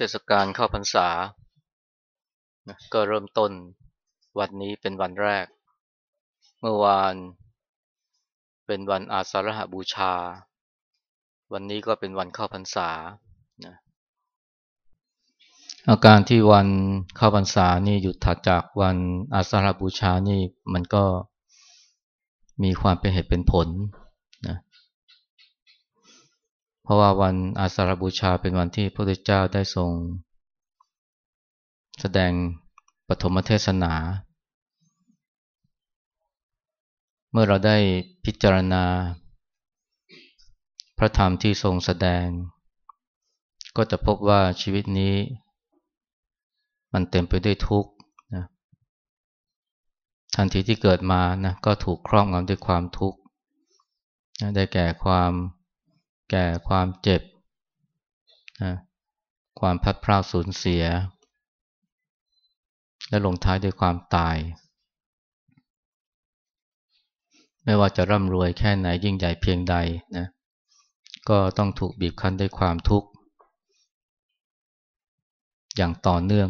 เทศกาลเข้าพรรษา ก็เริ่มต้นวันนี้เป็นวันแรก เมื่อวานเป็นวันอาสาฬหบูชา วันนี้ก็เป็นวันเข้าพรรษา อาการที่วันเข้าพรรษานี่หยุดถัดจากวันอาสาฬหบูชานี่มันก็มีความเป็นเหตุเป็นผล เพราะว่าวันอาสาฬบูชาเป็นวันที่พระพุทธเจ้าได้ทรง แสดงปฐมเทศนา เมื่อเราได้พิจารณา พระธรรมที่ทรงแสดง ก็จะพบว่าชีวิตนี้ มันเต็มไปด้วยทุกข์นะทันทีที่เกิดมานะก็ถูกครอบงำด้วยความทุกข์ได้แก่ความ แก่ความเจ็บนะความพัดพลาดสูญเสีย และลงท้ายด้วยความตาย ไม่ว่าจะร่ำรวยแค่ไหนยิ่งใหญ่เพียงใดนะก็ต้องถูกบีบคั้นด้วยความทุกข์ อย่างต่อเนื่อง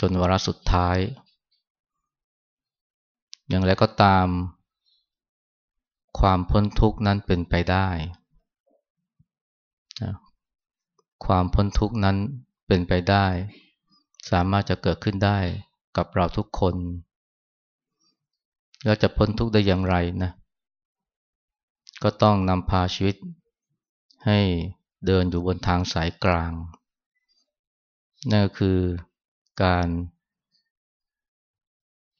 จนวาระสุดท้าย อย่างไรก็ตาม ความพ้นทุกข์นั้นเป็นไปได้ ความพ้นทุกข์นั้นเป็นไปได้ สามารถจะเกิดขึ้นได้กับเราทุกคนเราจะพ้นทุกข์ได้อย่างไรนะ ก็ต้องนำพาชีวิต ให้เดินอยู่บนทางสายกลาง นั่นก็คือการ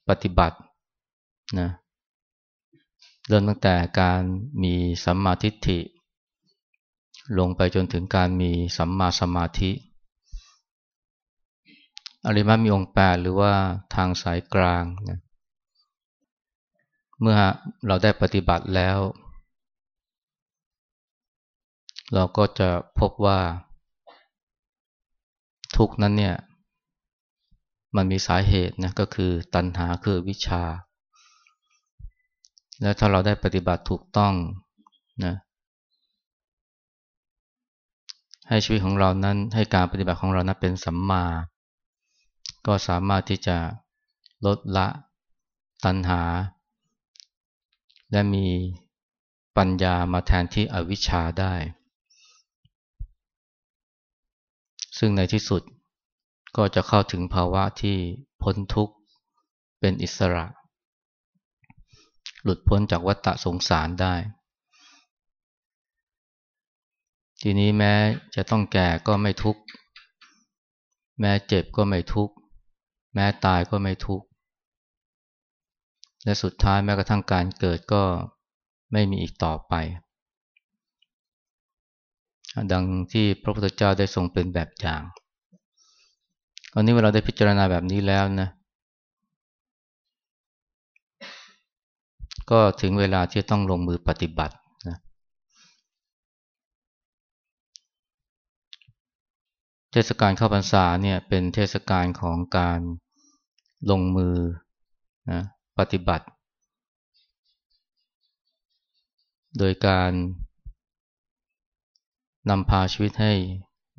ปฏิบัตินะเริ่มตั้งแต่การมีสัมมาทิฏฐิ ลงไปจนถึงการมีสัมมาสมาธิอริมัมีองค์แปดหรือว่าทางสายกลางนะเมื่อเราได้ปฏิบัติแล้ว เราก็จะพบว่า ทุกนั้นเนี่ย มันมีสาเหตุนะก็คือตัณหาคือวิชา แล้วถ้าเราได้ปฏิบัติถูกต้องนะ ให้ชีวิตของเรานั้นให้การปฏิบัติของเรานั้นเป็นสัมมา ก็สามารถที่จะลดละตัณหา และมีปัญญามาแทนที่อวิชชาได้ ซึ่งในที่สุดก็จะเข้าถึงภาวะที่พ้นทุกข์เป็นอิสระ หลุดพ้นจากวัฏฏะสงสารได้ ทีนี้แม้จะต้องแก่ก็ไม่ทุกข์ แม้เจ็บก็ไม่ทุกข์ แม้ตายก็ไม่ทุกข์ และสุดท้ายแม้กระทั่งการเกิดก็ไม่มีอีกต่อไป ดังที่พระพุทธเจ้าได้ทรงเป็นแบบอย่างตอนนี้เวลาได้พิจารณาแบบนี้แล้วนะ ก็ถึงเวลาที่ต้องลงมือปฏิบัติ เทศกาลเข้าพรรษาเนี่ยเป็นเทศกาลของการลงมือนะปฏิบัติ โดยการนำพาชีวิตให้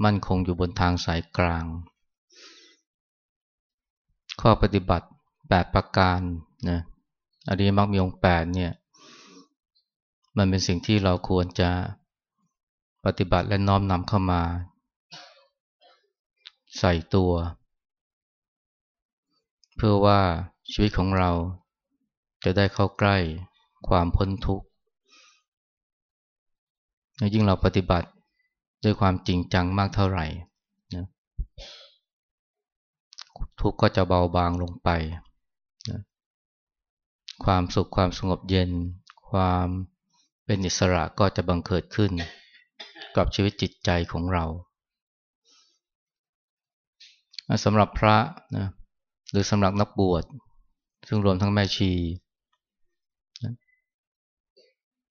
มั่นคงอยู่บนทางสายกลาง ข้อปฏิบัติ 8 ประการนะอริยมรรคมีองค์8เนี่ยมันเป็นสิ่งที่เราควรจะปฏิบัติและน้อมนำเข้ามา ใส่ตัว เพื่อว่าชีวิตของเราจะได้เข้าใกล้ความพ้นทุกข์ยิ่งเราปฏิบัติด้วยความจริงจังมากเท่าไหร่นะทุกข์ก็จะเบาบางลงไปนะความสุขความสงบเย็น ความเป็นอิสระก็จะบังเกิดขึ้น กับชีวิตจิตใจของเรา สำหรับพระนะหรือสำหรับนักบวช ซึ่งรวมทั้งแม่ชี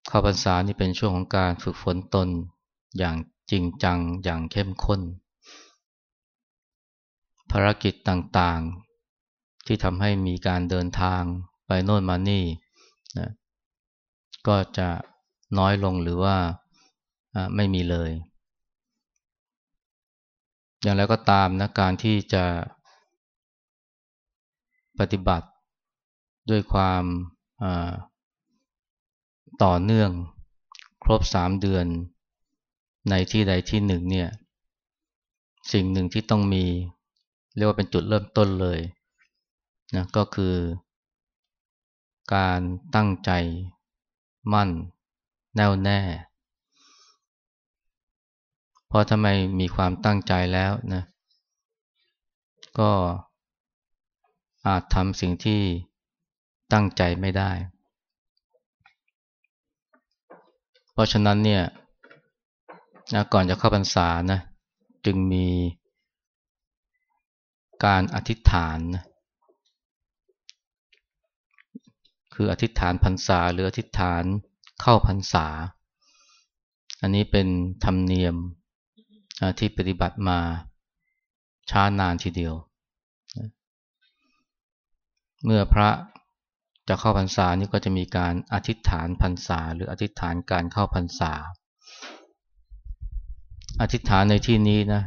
ข้าพรรษานี่เป็นช่วงของการฝึกฝนตนอย่างจริงจังอย่างเข้มข้น ภารกิจต่างๆ ที่ทำให้มีการเดินทางไปโน่นมานี่นะก็จะน้อยลงหรือว่าไม่มีเลย อย่างไรก็ตามนะการที่จะปฏิบัติด้วยความต่อเนื่องครบสามเดือนในที่ใดที่หนึ่งเนี่ยสิ่งหนึ่งที่ต้องมี เรียกว่าเป็นจุดเริ่มต้นเลยนะก็คือ การตั้งใจมั่น แน่วแน่ เพราะทำไมมีความตั้งใจแล้วนะก็อาจทำสิ่งที่ตั้งใจไม่ได้ เพราะฉะนั้นเนี่ยนะก่อนจะเข้าพรรษานะจึงมีการอธิษฐานนะคืออธิษฐานพรรษาหรืออธิษฐานเข้าพรรษา อันนี้เป็นธรรมเนียม ที่ปฏิบัติมาช้านานทีเดียว เมื่อพระจะเข้าพรรษานี่ก็จะมีการอธิษฐานพรรษา หรืออธิษฐานการเข้าพรรษา อธิษฐานในที่นี้นะ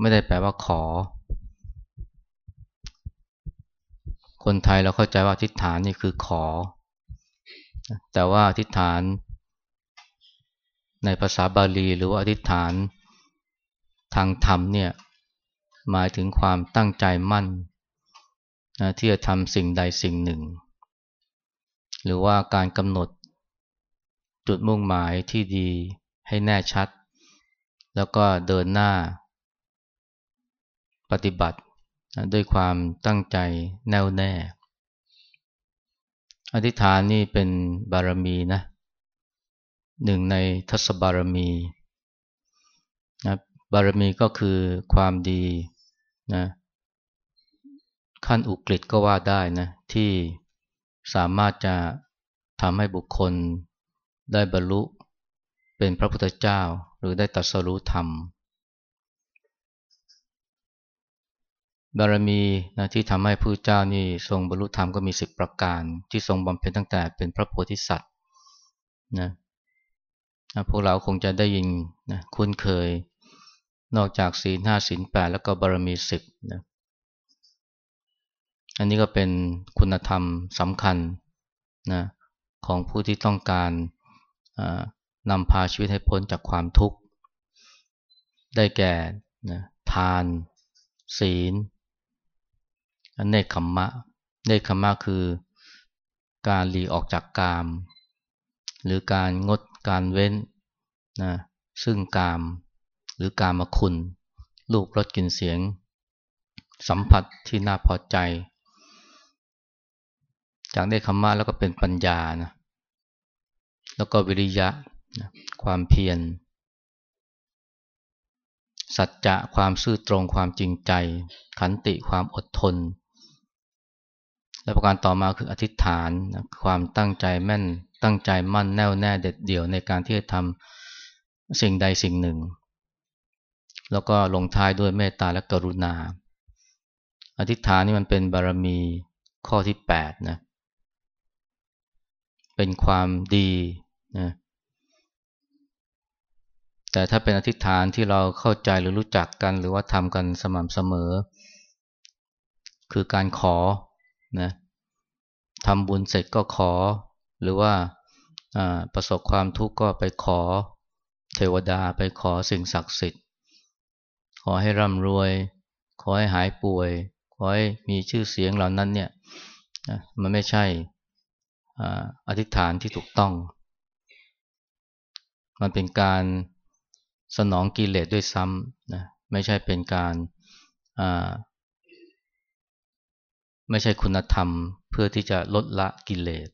ไม่ได้แปลว่าขอ คนไทยเราเข้าใจว่าอธิษฐานนี่คือขอ แต่ว่าอธิษฐานในภาษาบาลีหรือว่าอธิษฐาน ทางธรรมเนี่ยหมายถึงความตั้งใจมั่นนะที่จะทำสิ่งใดสิ่งหนึ่ง หรือว่าการกำหนดจุดมุ่งหมายที่ดีให้แน่ชัด แล้วก็เดินหน้า ปฏิบัติด้วยความตั้งใจแน่วแน่ อธิษฐานนี่เป็นบารมีนะหนึ่งในทศบารมี บารมีก็คือความดีนะขั้นอุกฤษก็ว่าได้นะที่สามารถจะทำให้บุคคลได้บรรลุเป็นพระพุทธเจ้าหรือได้ตัดสรู้ธรรม บารมีนะที่ทำให้ผู้เจ้านี่ทรงบรรลุธรรมก็มีสิบประการ ที่ทรงบำเพ็ญตั้งแต่เป็นพระโพธิสัตว์นะพวกเราคงจะได้ยินนะคุ้นเคย นอกจากศีลห้าศีลแปดแล้วก็บารมีสิบนะอันนี้ก็เป็นคุณธรรมสำคัญนะของผู้ที่ต้องการนำพาชีวิตให้พ้นจากความทุกข์ ได้แก่นะทาน ศีลเนคขมมะเนคขมมะคือการหลีออกจากกาม หรือการงดการเว้นนะซึ่งกาม หรือการมคุณลูกรสกลิ่นเสียง สัมผัสที่น่าพอใจ จากได้คำมาแล้วก็เป็นปัญญานะแล้วก็วิริยะความเพียรสัจจะความซื่อตรงความจริงใจ ขันติความอดทน และประการต่อมาคืออธิษฐานความตั้งใจแม่นตั้งใจมั่นแน่วแน่เด็ดเดี่ยวในการที่จะทำสิ่งใดสิ่งหนึ่ง แล้วก็ลงท้ายด้วยเมตตาและกรุณา อธิษฐานนี่มันเป็นบารมีข้อที่8นะ เป็นความดีนะ แต่ถ้าเป็นอธิษฐานที่เราเข้าใจหรือรู้จักกันหรือว่าทำกันสม่ำเสมอ คือการขอนะทำบุญเสร็จก็ขอ หรือว่าประสบความทุกข์ก็ไปขอเทวดาไปขอสิ่งศักดิ์สิทธิ์ ขอให้ร่ำรวย ขอให้หายป่วย ขอให้มีชื่อเสียงเหล่านั้นเนี่ยมันไม่ใช่อธิษฐานที่ถูกต้อง มันเป็นการสนองกิเลสด้วยซ้ำนะไม่ใช่เป็นการไม่ใช่คุณธรรมเพื่อที่จะลดละกิเลส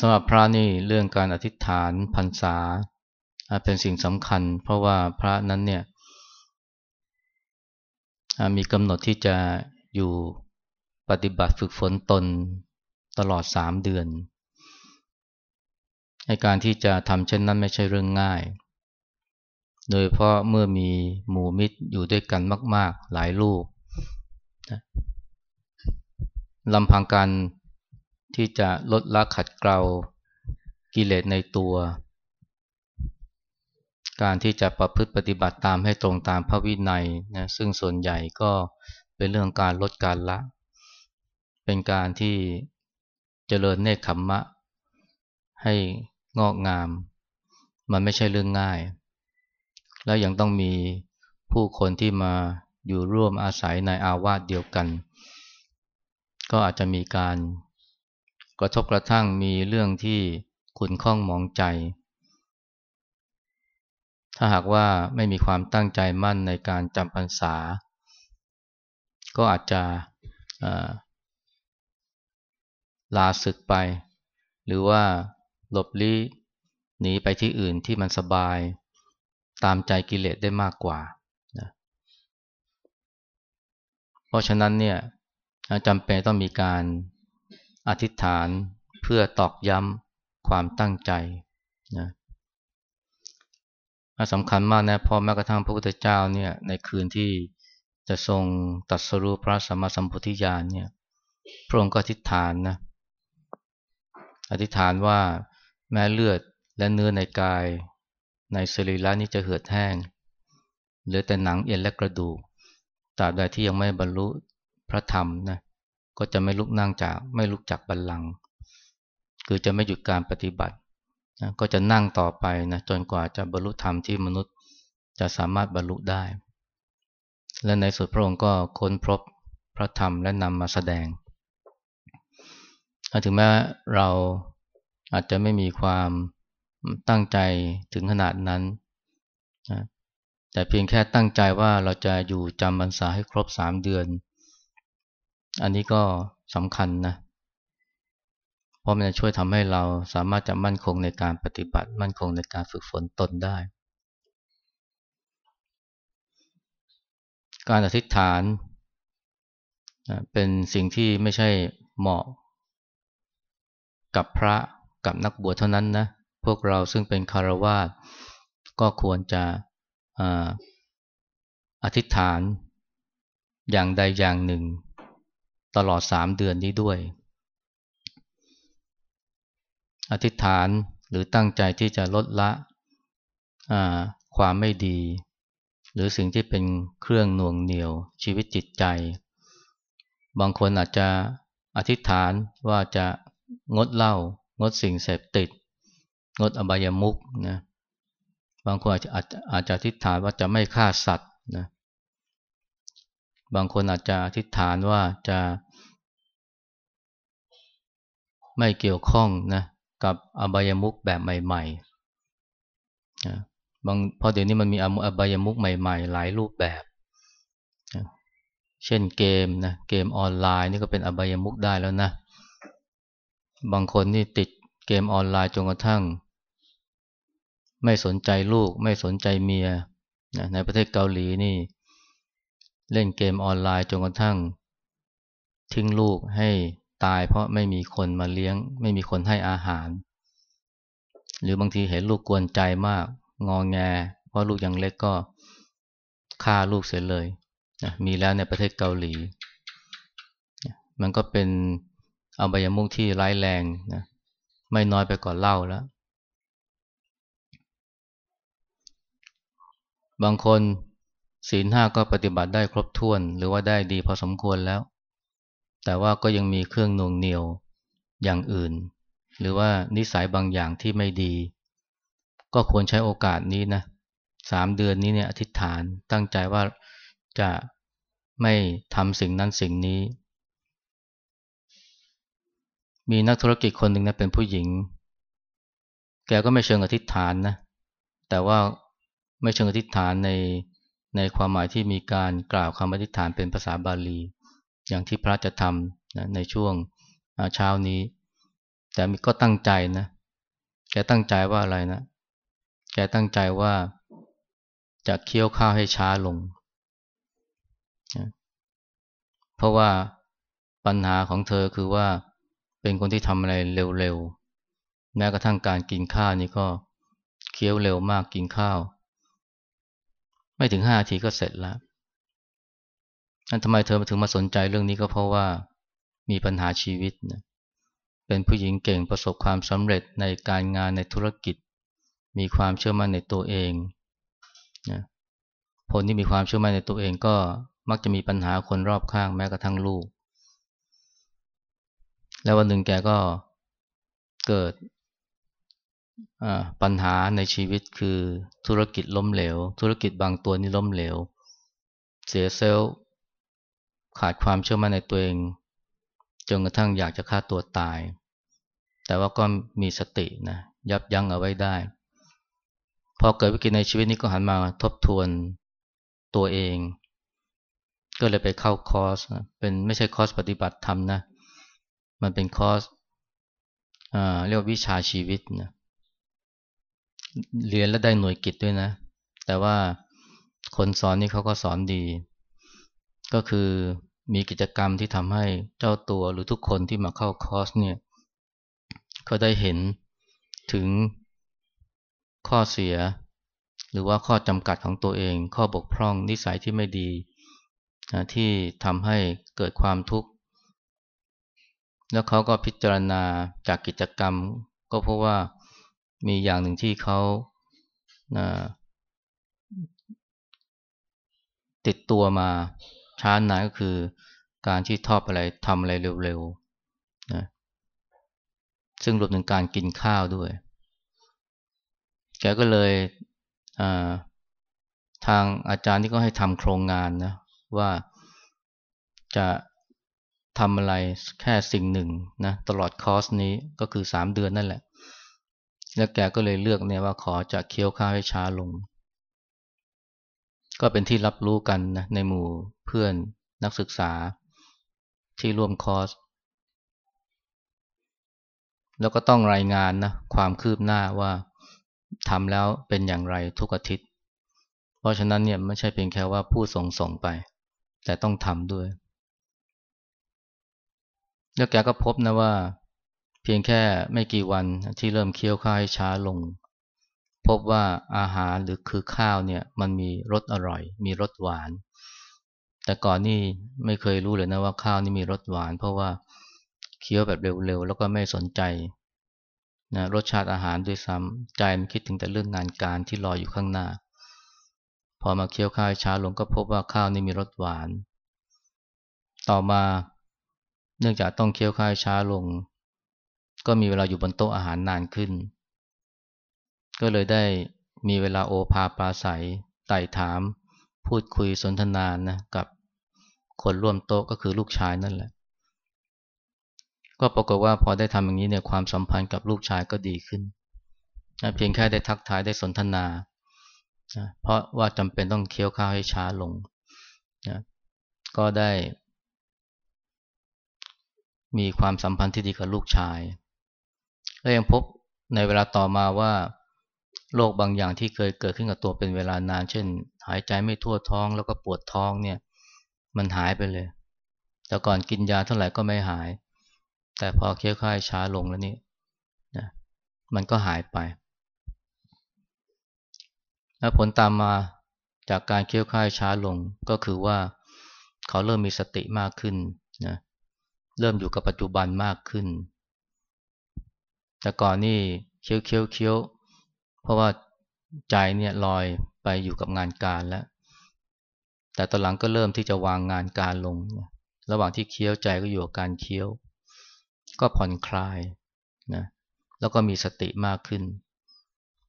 สำหรับพระนี่เรื่องการอธิษฐานพรรษา เป็นสิ่งสำคัญ เพราะว่าพระนั้นเนี่ยมีกำหนดที่จะอยู่ปฏิบัติฝึกฝนตนตลอดสามเดือนในการที่จะทำเช่นนั้นไม่ใช่เรื่องง่าย โดยเพราะเมื่อมีหมู่มิตรอยู่ด้วยกันมาก ๆ หลายลูกลำพังการที่จะลดละขัดเกลากิเลสในตัว การที่จะประพฤติปฏิบัติตามให้ตรงตามพระวินัยนะซึ่งส่วนใหญ่ก็เป็นเรื่องการลดการละ เป็นการที่เจริญเนคขมมะ ให้งอกงาม มันไม่ใช่เรื่องง่าย แล้วยังต้องมีผู้คนที่มาอยู่ร่วมอาศัยในอาวาสเดียวกัน ก็อาจจะมีการกระทบกระทั่งมีเรื่องที่ขุนข้องมองใจ ถ้าหากว่าไม่มีความตั้งใจมั่นในการจำพรรษา ก็อาจจะลาศึกไป หรือว่าหลบลี้หนีไปที่อื่นที่มันสบายตามใจกิเลสได้มากกว่านะเพราะฉะนั้นเนี่ยจำเป็นต้องมีการอธิษฐานเพื่อตอกย้ำความตั้งใจนะ สำคัญมากนะเพราะแม้กระทั่งพระพุทธเจ้าเนี่ยในคืนที่จะทรงตัดสรุปพระสัมมาสัมพุทธิญาณเนี่ยพระองค์ก็อธิษฐานนะอธิษฐานว่าแม้เลือดและเนื้อในกาย ในสรีระนี้จะเหือดแห้งเหลือแต่หนังเอ็นและกระดูกตราบใดที่ยังไม่บรรลุพระธรรมนะก็จะไม่ลุกนั่งจากไม่ลุกจากบัลลังก์คือจะไม่หยุดการปฏิบัติ นะก็จะนั่งต่อไปนะจนกว่าจะบรรลุธรรมที่มนุษย์จะสามารถบรรลุได้ และในสุดพระองค์ก็ค้นพบพระธรรมและนำมาแสดง ถึงแม้เราอาจจะไม่มีความตั้งใจถึงขนาดนั้นนะแต่เพียงแค่ตั้งใจว่าเราจะอยู่จำพรรษาให้ครบสามเดือน อันนี้ก็สำคัญนะเราะมันจะช่วยทำให้เราสามารถจะมั่นคงในการปฏิบัติ มั่นคงในการฝึกฝนตนได้ การอธิษฐานเป็นสิ่งที่ไม่ใช่เหมาะกับพระกับนักบวชเท่านั้นนะ พวกเราซึ่งเป็นคารวาสก็ควรจะอธิษฐานอย่างใดอย่างหนึ่ง ตลอดสามเดือนนี้ด้วย อธิษฐานหรือตั้งใจที่จะลดละความไม่ดี หรือสิ่งที่เป็นเครื่องหน่วงเหนี่ยวชีวิตจิตใจ บางคนอาจจะอธิษฐานว่าจะงดเหล้างดสิ่งเสพติด งดอบายามุกนะบางคนอาจจะอาจจะอธิษฐานว่าจะไม่ฆ่าสัตว์นะบางคนอาจจะอธิษฐานว่าจะไม่เกี่ยวข้องนะ กับอบายามุกแบบใหม่ๆนะบางพอเดี๋ยวนี้มันมีอบายามุกใหม่ ๆ หลายรูปแบบนะเช่นเกมนะเกมออนไลน์นี่ก็เป็นอบายามุกได้แล้วนะ บางคนนี่ติดเกมออนไลน์จนกระทั่ง ไม่สนใจลูกไม่สนใจเมียในประเทศเกาหลีนี่ เล่นเกมออนไลน์จนกระทั่ง ทิ้งลูกให้ ตายเพราะไม่มีคนมาเลี้ยง ไม่มีคนให้อาหาร หรือบางทีเห็นลูกกวนใจมาก งองแง เพราะลูกยังเล็กก็ฆ่าลูกเสียเลยนะมีแล้วในประเทศเกาหลี มันก็เป็นอบายมุกที่ร้ายแรงนะไม่น้อยไปก่อนเล่าแล้ว บางคนศีลห้าก็ปฏิบัติได้ครบถ้วน หรือว่าได้ดีพอสมควรแล้ว แต่ว่าก็ยังมีเครื่องนวงเหนียวอย่างอื่น หรือว่านิสัยบางอย่างที่ไม่ดี ก็ควรใช้โอกาสนี้นะสามเดือนนี้เนี่ยอธิษฐานตั้งใจว่าจะไม่ทำสิ่งนั้นสิ่งนี้ มีนักธุรกิจคนหนึ่งนะเป็นผู้หญิง แกก็ไม่เชิงอธิษฐานนะ แต่ว่าไม่เชิงอธิษฐานในในความหมายที่มีการกล่าวคำอธิษฐานเป็นภาษาบาลี อย่างที่พระจะทำนะในช่วงเช้านี้ แต่ก็ตั้งใจนะ แกตั้งใจว่าอะไรนะ แกตั้งใจว่าจะเคี้ยวข้าวให้ช้าลงเพราะว่าปัญหาของเธอคือว่าเป็นคนที่ทำอะไรเร็วๆ แม้กระทั่งการกินข้าวนี่ก็เคี้ยวเร็วมากกินข้าว ไม่ถึงห้าทีก็เสร็จแล้ว นั่นทำไมเธอถึงมาสนใจเรื่องนี้ก็เพราะว่ามีปัญหาชีวิตนะเป็นผู้หญิงเก่งประสบความสำเร็จในการงานในธุรกิจ มีความเชื่อมั่นในตัวเองนะคนที่มีความเชื่อมั่นในตัวเองก็มักจะมีปัญหาคนรอบข้างแม้กระทั่งลูก แล้ววันหนึ่งแกก็เกิดปัญหาในชีวิตคือธุรกิจล้มเหลว ธุรกิจบางตัวนี่ล้มเหลว เสียเซลล์ ขาดความเชื่อมั่นในตัวเองจนกระทั่งอยากจะฆ่าตัวตาย แต่ว่าก็มีสตินะยับยั้งเอาไว้ได้ พอเกิดวิกฤตในชีวิตนี้ก็หันมาทบทวนตัวเอง ก็เลยไปเข้าคอร์สเป็นไม่ใช่คอร์สปฏิบัติธรรมนะมันเป็นคอร์สเรียกวิชาชีวิตนะเรียนแล้วได้หน่วยกิจด้วยนะ แต่ว่าคนสอนนี่เขาก็สอนดี ก็คือมีกิจกรรมที่ทำให้เจ้าตัวหรือทุกคนที่มาเข้าคอร์สเนี่ยเขาได้เห็นถึงข้อเสีย หรือว่าข้อจำกัดของตัวเอง ข้อบกพร่องนิสัยที่ไม่ดีที่ทำให้เกิดความทุกข์ แล้วเขาก็พิจารณาจากกิจกรรม ก็เพราะว่ามีอย่างหนึ่งที่เขาติดตัวมา ช้านานก็คือการที่ทอบอะไรทำอะไรเร็วๆนะซึ่งรวมถึงการกินข้าวด้วย แกก็เลยทางอาจารย์ที่ก็ให้ทำโครงงานนะว่าจะทำอะไรแค่สิ่งหนึ่งนะตลอดคอร์สนี้ก็คือสามเดือนนั่นแหละ แล้วแกก็เลยเลือกเนี่ยว่าขอจะเคี้ยวข้าวให้ช้าลง ก็เป็นที่รับรู้กันนะในหมู่เพื่อนนักศึกษาที่ร่วมคอร์ส แล้วก็ต้องรายงานนะความคืบหน้าว่าทำแล้วเป็นอย่างไรทุกอาทิตย์ เพราะฉะนั้นเนี่ยไม่ใช่เพียงแค่ว่าพูดส่งส่งไป แต่ต้องทำด้วย แล้วแกก็พบนะว่า เพียงแค่ไม่กี่วันที่เริ่มเคี้ยวข้าวให้ช้าลง พบว่าอาหารหรือคือข้าวเนี่ยมันมีรสอร่อย มีรสหวาน แต่ก่อนนี่ไม่เคยรู้เลยนะว่าข้าวนี่มีรสหวาน เพราะว่าเคี้ยวแบบเร็วๆ แล้วก็ไม่สนใจนะรสชาติอาหารด้วยซ้ำใจมันคิดถึงแต่เรื่องงานการที่รออยู่ข้างหน้า พอมาเคี้ยวข้าวช้าลงก็พบว่าข้าวนี่มีรสหวาน ต่อมาเนื่องจากต้องเคี้ยวข้าวช้าลง ก็มีเวลาอยู่บนโต๊ะอาหารนานขึ้น ก็เลยได้มีเวลาโอภาปราศัยไต่ถาม พูดคุยสนทนานะกับคนร่วมโต๊ะก็คือลูกชายนั่นแหละ ก็ปรากฏว่าพอได้ทำอย่างนี้เนี่ยความสัมพันธ์กับลูกชายก็ดีขึ้นนะเพียงแค่ได้ทักทายได้สนทนานะเพราะว่าจำเป็นต้องเคี้ยวข้าวให้ช้าลงนะก็ได้ มีความสัมพันธ์ที่ดีกับลูกชาย และยังพบในเวลาต่อมาว่า โรคบางอย่างที่เคยเกิดขึ้นกับตัวเป็นเวลานาน เช่น หายใจไม่ทั่วท้องแล้วก็ปวดท้องเนี่ย มันหายไปเลย แต่ก่อนกินยาเท่าไหร่ก็ไม่หาย แต่พอเคี้ยวข้าวช้าลงแล้วนี่นะมันก็หายไป แล้วผลตามมาจากการเคี้ยวข้าวช้าลงก็คือว่าเขาเริ่มมีสติมากขึ้นนะเริ่มอยู่กับปัจจุบันมากขึ้น แต่ก่อนนี่เคี้ยวเคี้ยวเคี้ยว เพราะว่าใจเนี่ยลอยไปอยู่กับงานการแล้ว แต่ตอนหลังก็เริ่มที่จะวางงานการลง ระหว่างที่เคี้ยวใจก็อยู่กับการเคี้ยว ก็ผ่อนคลายนะแล้วก็มีสติมากขึ้น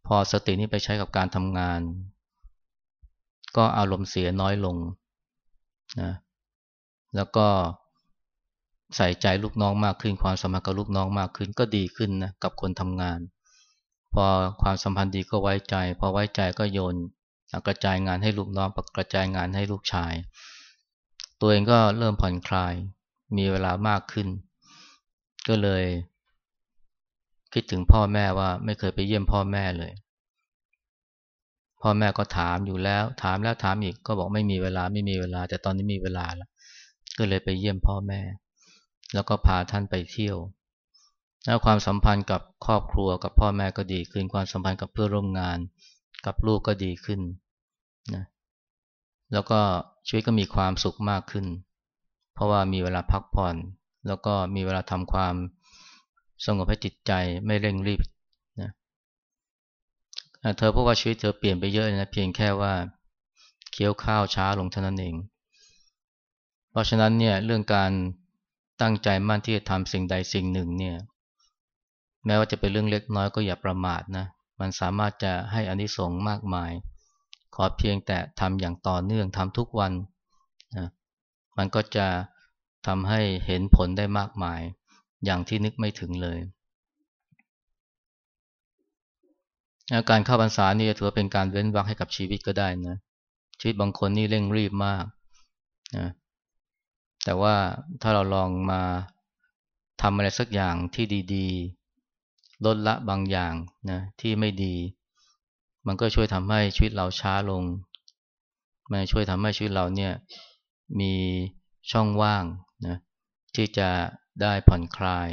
พอสตินี้ไปใช้กับการทำงาน ก็อารมณ์เสียน้อยลงนะแล้วก็ใส่ใจลูกน้องมากขึ้น ความสมัครกับลูกน้องมากขึ้นก็ดีขึ้นนะกับคนทำงาน พอความสัมพันธ์ดีก็ไว้ใจ พอไว้ใจก็โยนกระจายงานให้ลูกน้องกระจายงานให้ลูกชาย ตัวเองก็เริ่มผ่อนคลาย มีเวลามากขึ้น ก็เลย คิดถึงพ่อแม่ว่าไม่เคยไปเยี่ยมพ่อแม่เลย พ่อแม่ก็ถามอยู่แล้ว ถามแล้วถามอีกก็บอกไม่มีเวลาไม่มีเวลา แต่ตอนนี้มีเวลาแล้วก็เลยไปเยี่ยมพ่อแม่ แล้วก็พาท่านไปเที่ยว แล้วความสัมพันธ์กับครอบครัวกับพ่อแม่ก็ดีขึ้น ความสัมพันธ์กับเพื่อนร่วมงาน กับลูกก็ดีขึ้นนะแล้วก็ชีวิตก็มีความสุขมากขึ้น เพราะว่ามีเวลาพักผ่อน แล้วก็มีเวลาทำความสงบให้จิตใจไม่เร่งรีบนะเธอพบว่าชีวิตเธอเปลี่ยนไปเยอะนะเพียงแค่ว่าเคี้ยวข้าวช้าลงเท่านั้นเอง เพราะฉะนั้นเนี่ยเรื่องการตั้งใจมั่นที่จะทำสิ่งใดสิ่งหนึ่งเนี่ย แม้ว่าจะเป็นเรื่องเล็กน้อยก็อย่าประมาทนะ มันสามารถจะให้อานิสงส์มากมาย ขอเพียงแต่ทำอย่างต่อเนื่องทำทุกวันนะมันก็จะทำให้เห็นผลได้มากมาย อย่างที่นึกไม่ถึงเลยการเข้าพรรษานี่ถือว่าเป็นการเว้นวรรคให้กับชีวิตก็ได้นะชีวิตบางคนนี่เร่งรีบมากนะแต่ว่าถ้าเราลองมาทำอะไรสักอย่างที่ดีๆ ลดละบางอย่างนะที่ไม่ดี มันก็ช่วยทำให้ชีวิตเราช้าลง มันช่วยทำให้ชีวิตเราเนี่ยมีช่องว่างนะที่จะได้ผ่อนคลาย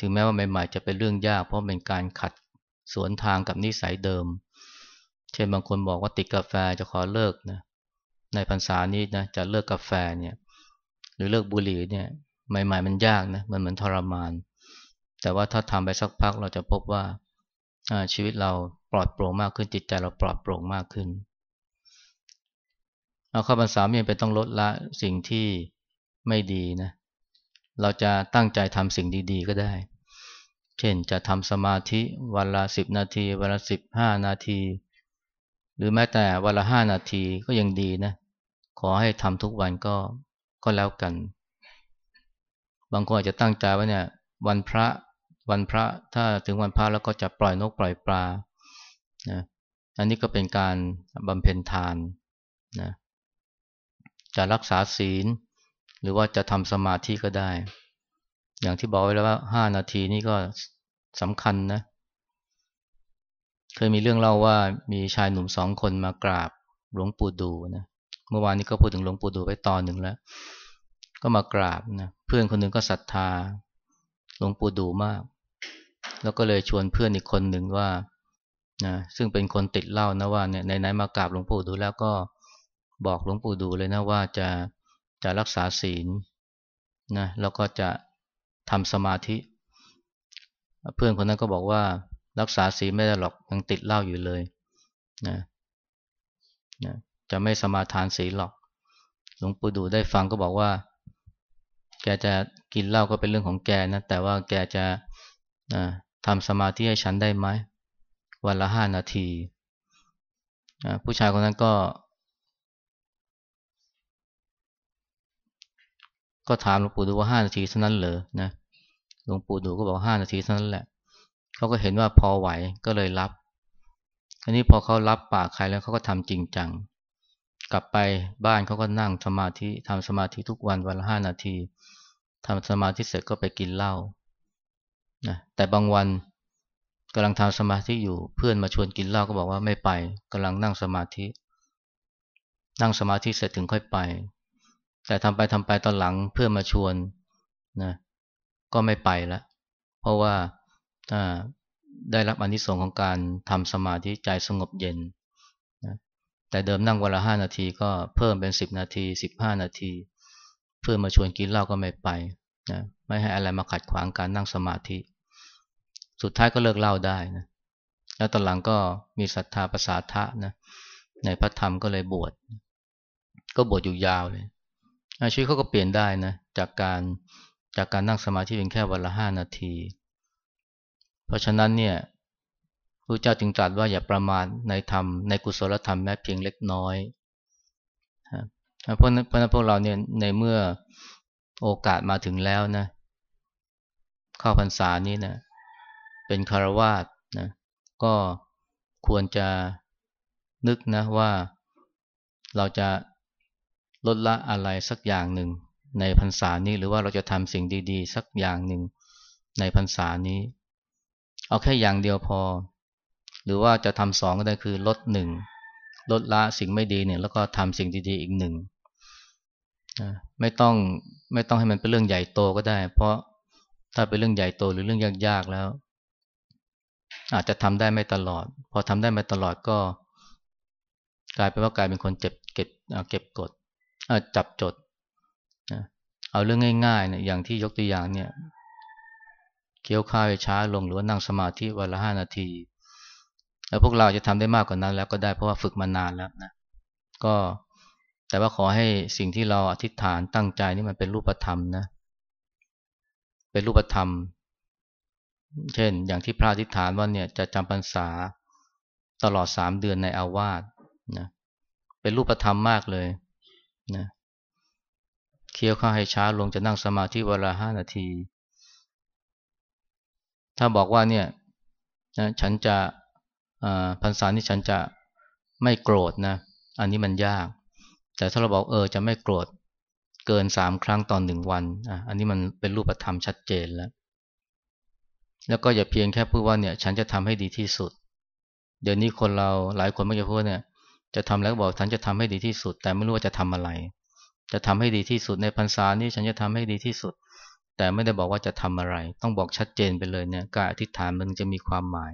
ถึงแม้ว่าใหม่ๆจะเป็นเรื่องยาก เพราะเป็นการขัดสวนทางกับนิสัยเดิม เช่นบางคนบอกว่าติดกาแฟจะขอเลิกนะ ในพรรษานี้นะจะเลิกกาแฟเนี่ย หรือเลิกบุหรี่เนี่ย ใหม่ ๆ มันยากนะ มันเหมือนทรมาน แต่ว่าถ้าทำไปสักพักเราจะพบว่าชีวิตเราปลอดโปร่งมากขึ้นจิตใจเราปลอดโปร่งมากขึ้นเอาข้าพรรษาไม่เป็นต้องลดละสิ่งที่ไม่ดีนะ เราจะตั้งใจทำสิ่งดี ๆ ก็ได้ เช่นจะทำสมาธิวันละสิบนาทีวันละสิบห้านาที หรือแม้แต่วันละห้านาทีก็ยังดีนะ ขอให้ทำทุกวันก็ก็แล้วกัน บางคนอาจจะตั้งใจว่าเนี่ย วันพระ วันพระถ้าถึงวันพระแล้วก็จะปล่อยนกปล่อยปลานะอันนี้ก็เป็นการบำเพ็ญทานนะจะรักษาศีล หรือว่าจะทำสมาธิก็ได้ อย่างที่บอกไว้แล้วว่าห้านาทีนี่ก็สำคัญนะ เคยมีเรื่องเล่าว่ามีชายหนุ่มสองคนมากราบหลวงปู่ดูนะเมื่อวานนี้ก็พูดถึงหลวงปู่ดูไปตอนหนึ่งแล้ว ก็มากราบนะเพื่อนคนหนึ่งก็ศรัทธาหลวงปู่ดูมาก แล้วก็เลยชวนเพื่อนอีกคนหนึ่งว่านะซึ่งเป็นคนติดเหล้านะว่าเนี่ยไหนๆมากราบหลวงปู่ดูแล้วก็บอกหลวงปู่ดูเลยนะว่าจะจะรักษาศีลนะแล้วก็จะทำสมาธิ เพื่อนคนนั้นก็บอกว่ารักษาศีลไม่ได้หรอกยังติดเหล้าอยู่เลยนะนะจะไม่สมาทานศีลหรอก หลวงปู่ดูได้ฟังก็บอกว่า แกจะกินเหล้าก็เป็นเรื่องของแกนะแต่ว่าแกจะนะ ทำสมาธิให้ฉันได้ไหม วันละห้านาที ผู้ชายคนนั้นก็ ก็ถามหลวงปู่ดูว่าห้านาทีเท่านั้นเหรอนะหลวงปู่ดูก็บอกห้านาทีเท่านั้นแหละเขาก็เห็นว่าพอไหวก็เลยรับทีนี้พอเขารับปากใครแล้วเขาก็ทำจริงจัง กลับไปบ้านเขาก็นั่งสมาธิทำสมาธิทุกวันวันละห้านาทีทำสมาธิเสร็จก็ไปกินเหล้า นะแต่บางวันกำลังทำสมาธิอยู่เพื่อนมาชวนกินเหล้าก็บอกว่าไม่ไปกำลังนั่งสมาธิ นั่งสมาธิเสร็จถึงค่อยไป แต่ทำไปทำไปตอนหลังเพื่อนมาชวนนะก็ไม่ไปล้วเพราะว่าได้รับอนิสงส์ของการทำสมาธิใจสงบเย็นนะแต่เดิมนั่งวันละห้านาทีก็เพิ่มเป็นสิบนาทีสิบห้านาที เพื่อมาชวนกินเหล้าก็ไม่ไปนะไม่ให้อะไรมาขัดขวางการนั่งสมาธิ สุดท้ายก็เลิกเหล้าได้นะแล้วตอนหลังก็มีศรัทธาประสาทะนะในพระธรรมก็เลยบวชก็บวชอยู่ยาวเลยชีวิตเขาก็เปลี่ยนได้นะจากการจากการนั่งสมาธิเพียงแค่วันละห้านาที เพราะฉะนั้นเนี่ยพระเจ้าจึงตรัสว่าอย่าประมาทในธรรมในกุศลธรรมแม้เพียงเล็กน้อยเพราะเพราะนั้นพวกเราเนี่ยในเมื่อโอกาสมาถึงแล้วนะ เข้าพรรษานี้นะ เป็นคารวาสนะก็ควรจะนึกนะว่าเราจะลดละอะไรสักอย่างหนึ่งในพรรษานี้หรือว่าเราจะทำสิ่งดี ๆ สักอย่างหนึ่งในพรรษานี้ เอาแค่อย่างเดียวพอ หรือว่าจะทำสองก็ได้คือลดหนึ่งลดละสิ่งไม่ดีเนี่ยแล้วก็ทำสิ่งดีๆอีกหนึ่งไม่ต้องไม่ต้องให้มันเป็นเรื่องใหญ่โตก็ได้ เพราะถ้าเป็นเรื่องใหญ่โตหรือเรื่องยากๆแล้ว อาจจะทำได้ไม่ตลอด พอทำได้ไม่ตลอดก็ กลายเป็นว่ากลายเป็นคนเจ็บเก็บเก็บกดจับจดเอาเรื่องง่ายๆเนี่ยอย่างที่ยกตัวอย่างเนี่ยเคี้ยวข้าวช้าลงหรือว่านั่งสมาธิวันละห้านาที แล้วพวกเราจะทำได้มากกว่านั้นแล้วก็ได้เพราะว่าฝึกมานานแล้วนะก็แต่ว่าขอให้สิ่งที่เราอธิษฐานตั้งใจนี่มันเป็นรูปธรรมนะ เป็นรูปธรรม เช่น อย่างที่พระอธิษฐานว่าเนี่ยจะจำพรรษาตลอดสามเดือนในอาวาสนะเป็นรูปธรรมมากเลยนะเคี้ยวข้าวให้ช้าลงจะนั่งสมาธิเวลาห้านาที ถ้าบอกว่าเนี่ยนะฉันจะพรรษานี้ฉันจะไม่โกรธนะ อันนี้มันยาก แต่ถ้าเราบอกเออจะไม่โกรธเกินสามครั้งตอนหนึ่งวันอะอันนี้มันเป็นรูปธรรมชัดเจนแล้ว แล้วก็อย่าเพียงแค่พูดว่าเนี่ย ฉันจะทำให้ดีที่สุด เดี๋ยวนี้คนเราหลายคนไม่จะพูดเนี่ย จะทำแล้วบอกฉันจะทำให้ดีที่สุด แต่ไม่รู้ว่าจะทำอะไร จะทำให้ดีที่สุดในพรรษานี้ฉันจะทำให้ดีที่สุด แต่ไม่ได้บอกว่าจะทำอะไร ต้องบอกชัดเจนไปเลยเนี่ยการอธิษฐานมันจะมีความหมาย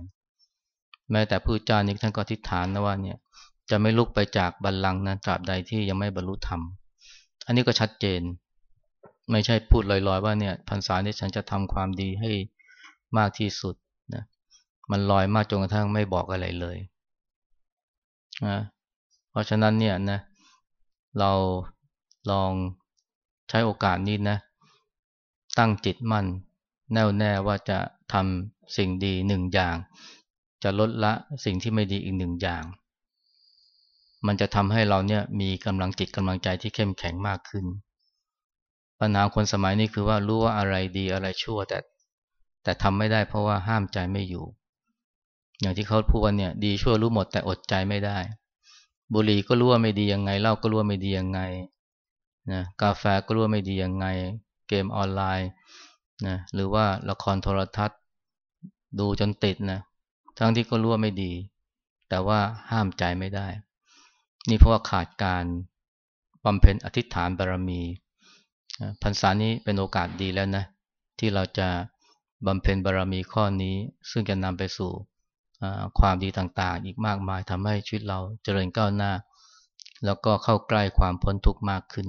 แม้แต่ผู้เจ้านี้ท่านก็ทิฏฐานนะว่าเนี่ยจะไม่ลุกไปจากบัลลังก์นะตราบใดที่ยังไม่บรรลุธรรม อันนี้ก็ชัดเจน ไม่ใช่พูดลอยๆ ว่าเนี่ยพรรษานี้ฉันจะทำความดีให้ มากที่สุดนะมันลอยมากจนกระทั่งไม่บอกอะไรเลยนะเพราะฉะนั้นเนี่ยนะเราลองใช้โอกาสนี้นะตั้งจิตมั่น แน่วแน่ว่าจะทำสิ่งดีหนึ่งอย่าง จะลดละสิ่งที่ไม่ดีอีกหนึ่งอย่าง มันจะทำให้เราเนี่ยมีกำลังจิตกำลังใจที่เข้มแข็งมากขึ้นปัญหาคนสมัยนี้คือว่ารู้ว่าอะไรดีอะไรชั่วแต่ แต่ทำไม่ได้เพราะว่าห้ามใจไม่อยู่ อย่างที่เขาพูดว่าเนี่ย ดีชั่วรู้หมดแต่อดใจไม่ได้ บุหรี่ก็รู้ว่าไม่ดียังไงเหล้าก็รู้ว่าไม่ดียังไงนะกาแฟก็รู้ว่าไม่ดียังไง เกมออนไลน์นะหรือว่าละครโทรทัศน์ ดูจนติดนะทั้งที่ก็รู้ว่าไม่ดี แต่ว่าห้ามใจไม่ได้ นี่เพราะว่าขาดการบำเพ็ญอธิษฐานบารมีพรรษานี้เป็นโอกาสดีแล้วนะ ที่เราจะ บำเพ็ญบารมีข้อนี้ซึ่งจะนำไปสู่ความดีต่างๆ อีกมากมายทำให้ชีวิตเราเจริญก้าวหน้า แล้วก็เข้าใกล้ความพ้นทุกข์มากขึ้น